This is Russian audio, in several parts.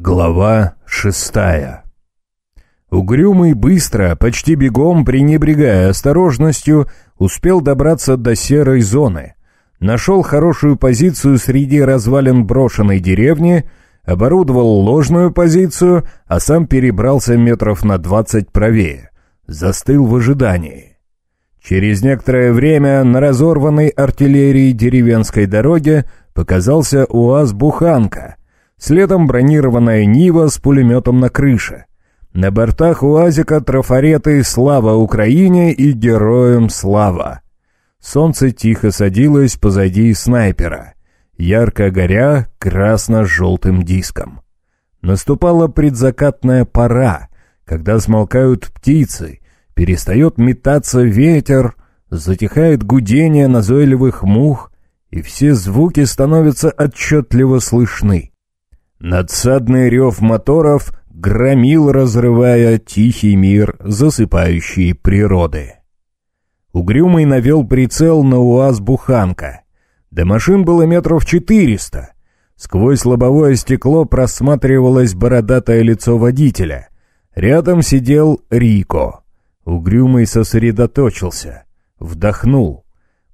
Глава шестая Угрюмый быстро, почти бегом, пренебрегая осторожностью, успел добраться до серой зоны. Нашел хорошую позицию среди развалин брошенной деревни, оборудовал ложную позицию, а сам перебрался метров на двадцать правее. Застыл в ожидании. Через некоторое время на разорванной артиллерии деревенской дороге показался УАЗ-буханка, следом бронированная Нива с пулеметом на крыше. На бортах УАЗика трафареты «Слава Украине» и «Героям слава». Солнце тихо садилось позади снайпера, ярко горя красно-желтым диском. Наступала предзакатная пора, когда смолкают птицы, перестает метаться ветер, затихает гудение назойливых мух, и все звуки становятся отчетливо слышны. Надсадный рев моторов громил, разрывая тихий мир засыпающей природы. Угрюмый навел прицел на УАЗ-буханка. До машин было метров четыреста. Сквозь лобовое стекло просматривалось бородатое лицо водителя. Рядом сидел Рико. Угрюмый сосредоточился. Вдохнул.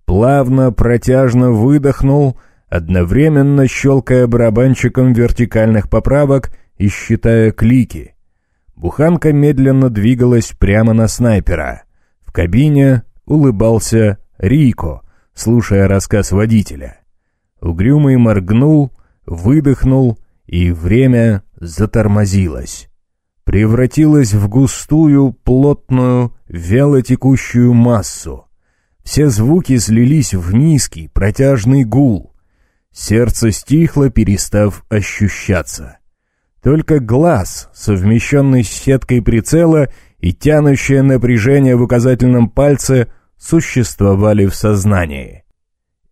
Плавно, протяжно выдохнул, одновременно щелкая барабанчиком вертикальных поправок и считая клики. Буханка медленно двигалась прямо на снайпера. В кабине улыбался Рико, слушая рассказ водителя. Угрюмый моргнул, выдохнул, и время затормозилось. Превратилось в густую, плотную, вяло текущую массу. Все звуки слились в низкий, протяжный гул. Сердце стихло, перестав ощущаться. Только глаз, совмещенный с сеткой прицела и тянущее напряжение в указательном пальце, существовали в сознании.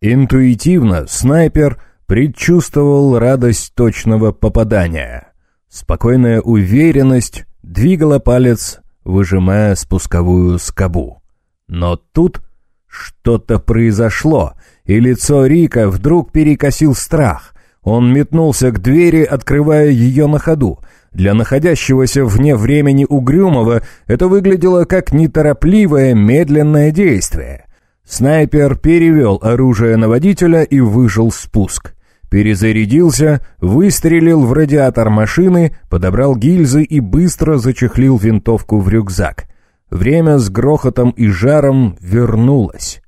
Интуитивно снайпер предчувствовал радость точного попадания. Спокойная уверенность двигала палец, выжимая спусковую скобу. Но тут что-то произошло, и лицо Рика вдруг перекосил страх. Он метнулся к двери, открывая ее на ходу. Для находящегося вне времени Угрюмого это выглядело как неторопливое, медленное действие. Снайпер перевел оружие на водителя и выжил спуск. Перезарядился, выстрелил в радиатор машины, подобрал гильзы и быстро зачехлил винтовку в рюкзак. Время с грохотом и жаром вернулось.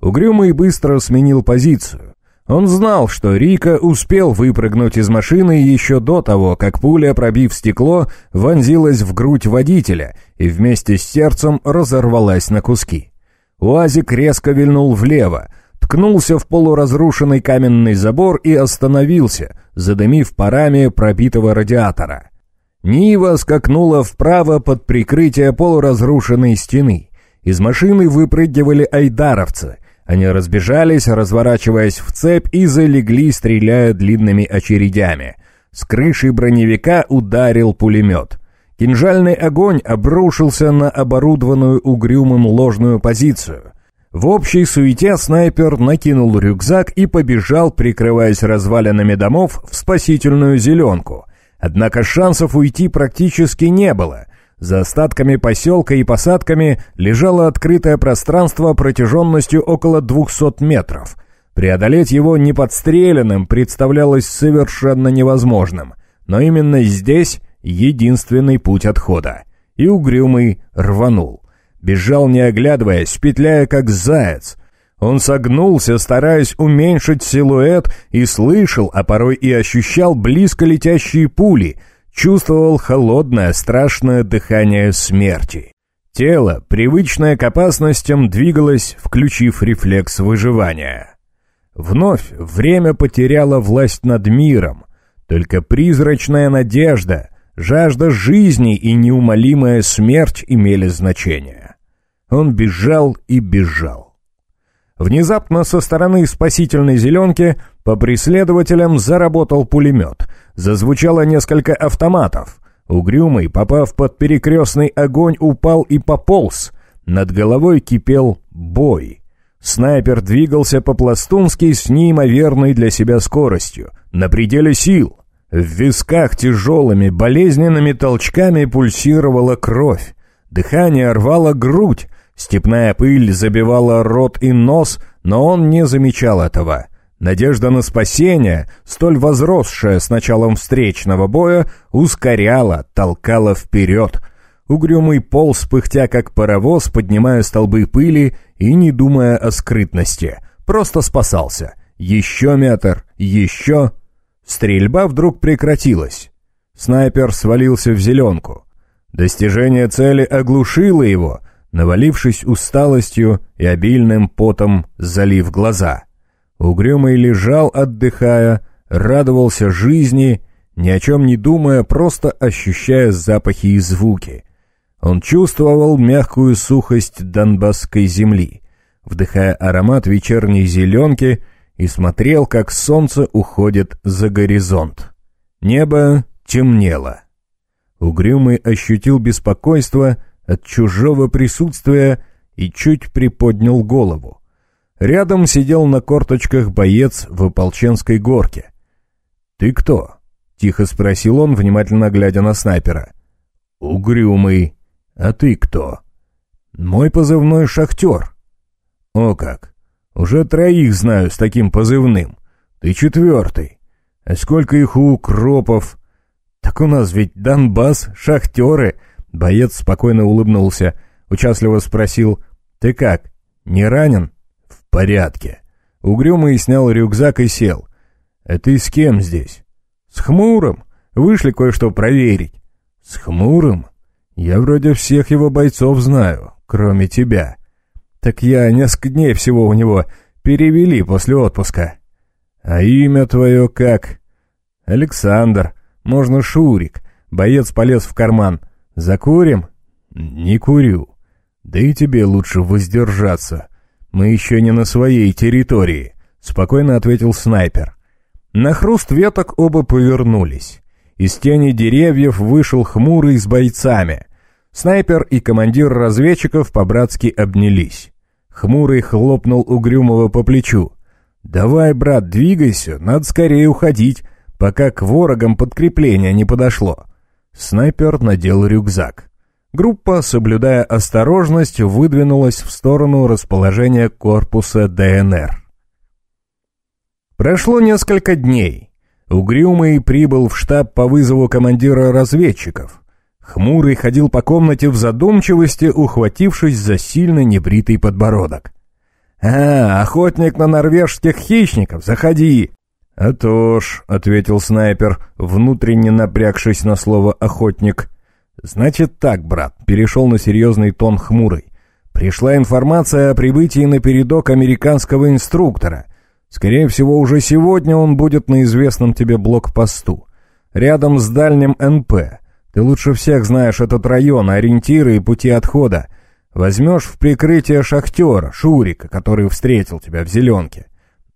Угрюмый быстро сменил позицию. Он знал, что Рика успел выпрыгнуть из машины еще до того, как пуля, пробив стекло, вонзилась в грудь водителя и вместе с сердцем разорвалась на куски. УАЗик резко вильнул влево, ткнулся в полуразрушенный каменный забор и остановился, задымив парами пробитого радиатора. Нива скакнула вправо под прикрытие полуразрушенной стены. Из машины выпрыгивали айдаровцы. Они разбежались, разворачиваясь в цепь и залегли, стреляя длинными очередями. С крыши броневика ударил пулемет. Кинжальный огонь обрушился на оборудованную угрюмым ложную позицию. В общей суете снайпер накинул рюкзак и побежал, прикрываясь развалинами домов, в спасительную зеленку. Однако шансов уйти практически не было. За остатками поселка и посадками лежало открытое пространство протяженностью около 200 метров. Преодолеть его неподстреленным представлялось совершенно невозможным. Но именно здесь единственный путь отхода. И угрюмый рванул. Бежал не оглядываясь, петляя как заяц. Он согнулся, стараясь уменьшить силуэт, и слышал, а порой и ощущал близко летящие пули, чувствовал холодное, страшное дыхание смерти. Тело, привычное к опасностям, двигалось, включив рефлекс выживания. Вновь время потеряло власть над миром, только призрачная надежда, жажда жизни и неумолимая смерть имели значение. Он бежал и бежал. Внезапно со стороны спасительной зеленки по преследователям заработал пулемет. Зазвучало несколько автоматов. Угрюмый, попав под перекрестный огонь, упал и пополз. Над головой кипел бой. Снайпер двигался по-пластунски с неимоверной для себя скоростью, на пределе сил. В висках тяжелыми, болезненными толчками пульсировала кровь. Дыхание рвало грудь, степная пыль забивала рот и нос, но он не замечал этого. Надежда на спасение, столь возросшая с началом встречного боя, ускоряла, толкала вперед. Угрюмый полз, пыхтя как паровоз, поднимая столбы пыли и не думая о скрытности. Просто спасался. Еще метр, еще... Стрельба вдруг прекратилась. Снайпер свалился в зеленку. Достижение цели оглушило его, навалившись усталостью и обильным потом залив глаза. Угрюмый лежал, отдыхая, радовался жизни, ни о чем не думая, просто ощущая запахи и звуки. Он чувствовал мягкую сухость донбасской земли, вдыхая аромат вечерней зеленки и смотрел, как солнце уходит за горизонт. Небо темнело. Угрюмый ощутил беспокойство от чужого присутствия и чуть приподнял голову. Рядом сидел на корточках боец в ополченской горке. «Ты кто?» — тихо спросил он, внимательно глядя на снайпера. «Угрюмый. А ты кто?» «Мой позывной «Шахтер». «О как! Уже троих знаю с таким позывным. Ты четвертый. А сколько их у укропов? Так у нас ведь Донбасс, шахтеры. Боец спокойно улыбнулся. Участливо спросил. Ты как, не ранен? Порядке. Угрюмый снял рюкзак и сел. А ты с кем здесь? С Хмурым. Вышли кое-что проверить. С Хмурым? Я вроде всех его бойцов знаю, кроме тебя. Так я несколько дней всего у него перевели после отпуска. А имя твое как? Александр. Можно Шурик. Боец полез в карман. Закурим? Не курю. Да и тебе лучше воздержаться. Мы еще не на своей территории, спокойно ответил снайпер. На хруст веток оба повернулись. Из тени деревьев вышел хмурый с бойцами. Снайпер и командир разведчиков по-братски обнялись. Хмурый хлопнул Угрюмого по плечу. «Давай, брат, двигайся, надо скорее уходить, пока к ворогам подкрепление не подошло». Снайпер надел рюкзак. Группа, соблюдая осторожность, выдвинулась в сторону расположения корпуса ДНР. Прошло несколько дней. Угрюмый прибыл в штаб по вызову командира разведчиков. Хмурый ходил по комнате в задумчивости, ухватившись за сильно небритый подбородок. «А, охотник на норвежских хищников, заходи!» «А то ж», — ответил снайпер, внутренне напрягшись на слово «охотник». «Значит так, брат», — перешел на серьезный тон хмурый. «Пришла информация о прибытии на передок американского инструктора. Скорее всего, уже сегодня он будет на известном тебе блокпосту. Рядом с дальним НП. Ты лучше всех знаешь этот район, ориентиры и пути отхода. Возьмешь в прикрытие шахтера, Шурика, который встретил тебя в зеленке.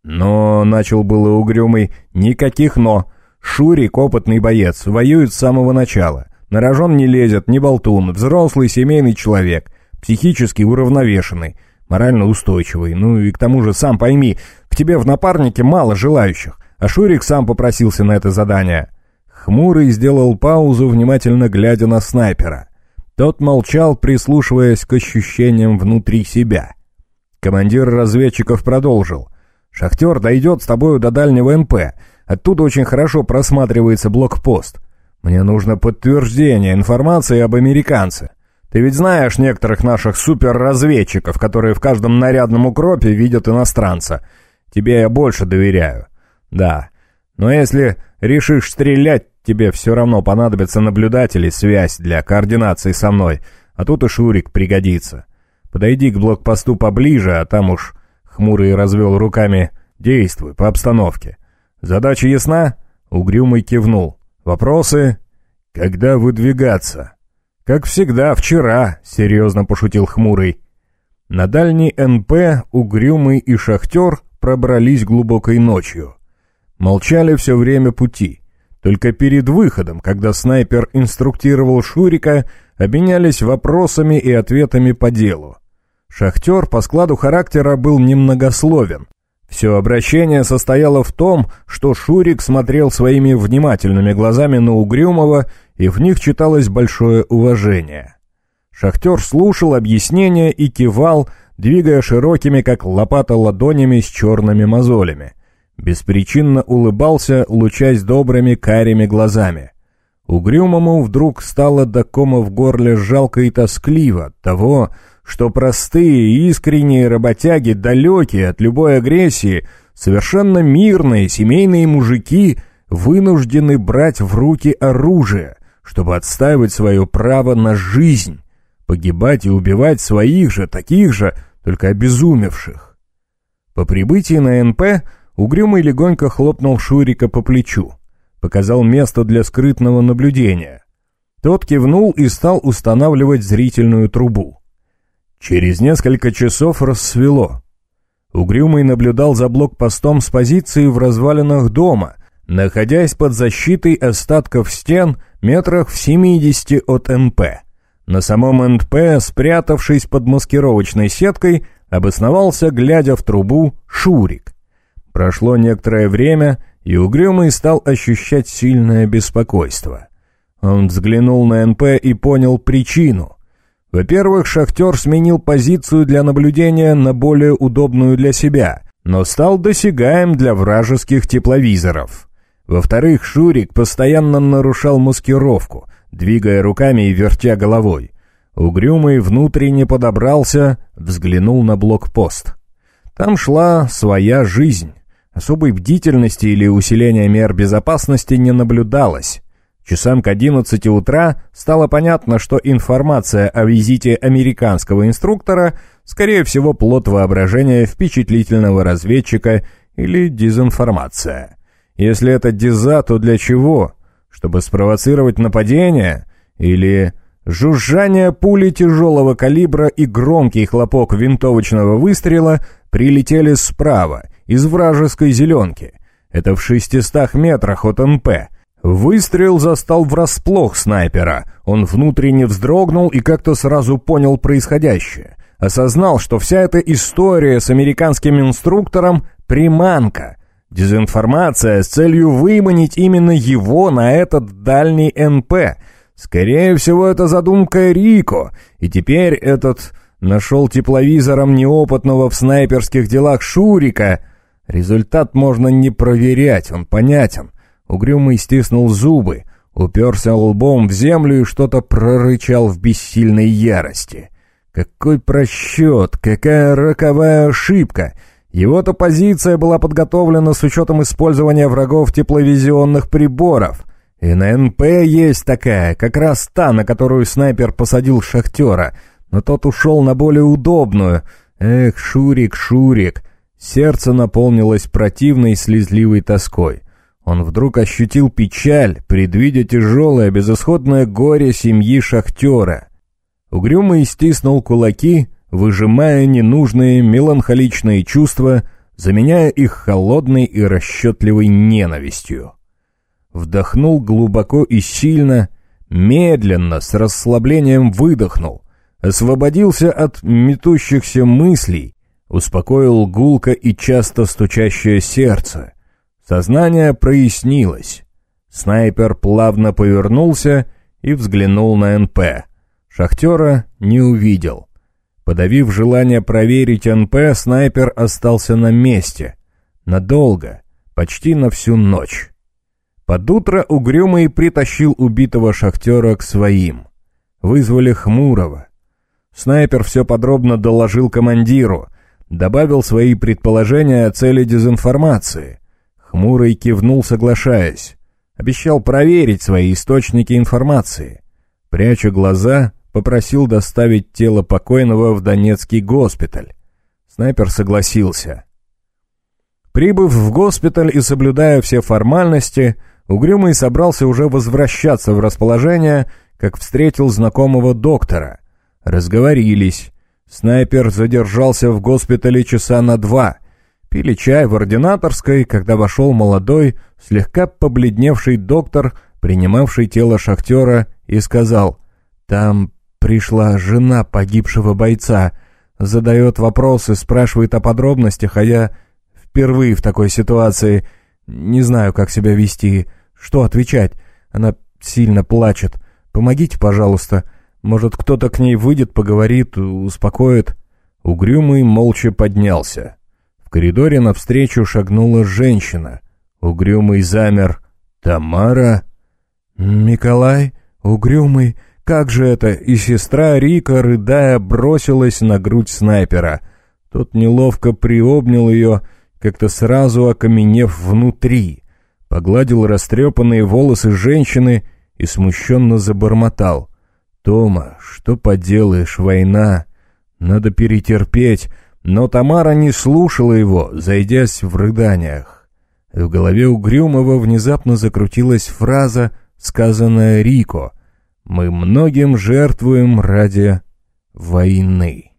Но, начал было угрюмый, никаких «но». Шурик, опытный боец, воюет с самого начала. На рожон не лезет, не болтун, взрослый семейный человек, психически уравновешенный, морально устойчивый. Ну и к тому же, сам пойми, к тебе в напарнике мало желающих, а Шурик сам попросился на это задание. Хмурый сделал паузу, внимательно глядя на снайпера. Тот молчал, прислушиваясь к ощущениям внутри себя. Командир разведчиков продолжил. «Шахтер дойдет с тобою до дальнего МП. Оттуда очень хорошо просматривается блокпост. Мне нужно подтверждение информации об американце. Ты ведь знаешь некоторых наших суперразведчиков, которые в каждом нарядном укропе видят иностранца. Тебе я больше доверяю. Да. Но если решишь стрелять, Тебе все равно понадобится наблюдатель и связь для координации со мной, а тут и Шурик пригодится. Подойди к блокпосту поближе, а там уж...» Хмурый развел руками. «Действуй по обстановке. Задача ясна?» Угрюмый кивнул. «Вопросы?» «Когда выдвигаться?» «Как всегда, вчера», — серьезно пошутил Хмурый. На дальний НП Угрюмый и Шахтер пробрались глубокой ночью. Молчали все время пути. Только перед выходом, когда снайпер инструктировал Шурика, обменялись вопросами и ответами по делу. Шахтер по складу характера был немногословен. Все обращение состояло в том, что Шурик смотрел своими внимательными глазами на Угрюмова, и в них читалось большое уважение. Шахтер слушал объяснения и кивал, двигая широкими, как лопата, ладонями с черными мозолями. Беспричинно улыбался, лучась добрыми карими глазами. Угрюмому вдруг стало до кома в горле жалко и тоскливо того, что простые искренние работяги, далекие от любой агрессии, совершенно мирные семейные мужики вынуждены брать в руки оружие, чтобы отстаивать свое право на жизнь, погибать и убивать своих же, таких же, только обезумевших. По прибытии на НП Угрюмый легонько хлопнул Шурика по плечу, показал место для скрытного наблюдения. Тот кивнул и стал устанавливать зрительную трубу. Через несколько часов рассвело. Угрюмый наблюдал за блокпостом с позиции в развалинах дома, находясь под защитой остатков стен метрах в 70 от НП. На самом НП, спрятавшись под маскировочной сеткой, обосновался, глядя в трубу, Шурик. Прошло некоторое время, и Угрюмый стал ощущать сильное беспокойство. Он взглянул на НП и понял причину. Во-первых, шахтер сменил позицию для наблюдения на более удобную для себя, но стал досягаем для вражеских тепловизоров. Во-вторых, Шурик постоянно нарушал маскировку, двигая руками и вертя головой. Угрюмый внутренне подобрался, взглянул на блокпост. Там шла своя жизнь. Особой бдительности или усиления мер безопасности не наблюдалось. Часам к 11 утра стало понятно, что информация о визите американского инструктора скорее всего плод воображения впечатлительного разведчика или дезинформация. Если это деза, то для чего? Чтобы спровоцировать нападение? Или жужжание пули тяжелого калибра и громкий хлопок винтовочного выстрела прилетели справа, из вражеской зеленки. Это в шестистах метрах от НП – Выстрел застал врасплох снайпера. Он внутренне вздрогнул и как-то сразу понял происходящее. Осознал, что вся эта история с американским инструктором — приманка. Дезинформация с целью выманить именно его на этот дальний НП. Скорее всего, это задумка Рико. И теперь этот нашел тепловизором неопытного в снайперских делах Шурика. Результат можно не проверять, он понятен. Угрюмый стиснул зубы, уперся лбом в землю и что-то прорычал в бессильной ярости. Какой просчет, какая роковая ошибка! Его-то позиция была подготовлена с учетом использования врагов тепловизионных приборов. И на НП есть такая, как раз та, на которую снайпер посадил шахтера, но тот ушел на более удобную. Эх, Шурик, Шурик! Сердце наполнилось противной слезливой тоской. Он вдруг ощутил печаль, предвидя тяжелое, безысходное горе семьи шахтера. Угрюмый стиснул кулаки, выжимая ненужные меланхоличные чувства, заменяя их холодной и расчетливой ненавистью. Вдохнул глубоко и сильно, медленно, с расслаблением выдохнул, освободился от метущихся мыслей, успокоил гулко и часто стучащее сердце, Сознание прояснилось. Снайпер плавно повернулся и взглянул на НП. Шахтера не увидел. Подавив желание проверить НП, снайпер остался на месте. Надолго, почти на всю ночь. Под утро Угрюмый притащил убитого шахтера к своим. Вызвали Хмурого. Снайпер все подробно доложил командиру, добавил свои предположения о цели дезинформации — Хмурый кивнул, соглашаясь. Обещал проверить свои источники информации. Пряча глаза, попросил доставить тело покойного в Донецкий госпиталь. Снайпер согласился. Прибыв в госпиталь и соблюдая все формальности, Угрюмый собрался уже возвращаться в расположение, как встретил знакомого доктора. Разговорились. Снайпер задержался в госпитале часа на два — Пили чай в ординаторской, когда вошел молодой, слегка побледневший доктор, принимавший тело шахтера, и сказал, «Там пришла жена погибшего бойца, задает вопросы, спрашивает о подробностях, а я впервые в такой ситуации. Не знаю, как себя вести. Что отвечать? Она сильно плачет. Помогите, пожалуйста. Может, кто-то к ней выйдет, поговорит, успокоит?» Угрюмый молча поднялся. Коридоре навстречу шагнула женщина. Угрюмый замер. «Тамара?» «Николай? Угрюмый? Как же это?» И сестра Рика, рыдая, бросилась на грудь снайпера. Тот неловко приобнял ее, как-то сразу окаменев внутри. Погладил растрепанные волосы женщины и смущенно забормотал. «Тома, что поделаешь, война? Надо перетерпеть». Но Тамара не слушала его, зайдясь в рыданиях. В голове Угрюмова внезапно закрутилась фраза, сказанная Рико. «Мы многим жертвуем ради войны».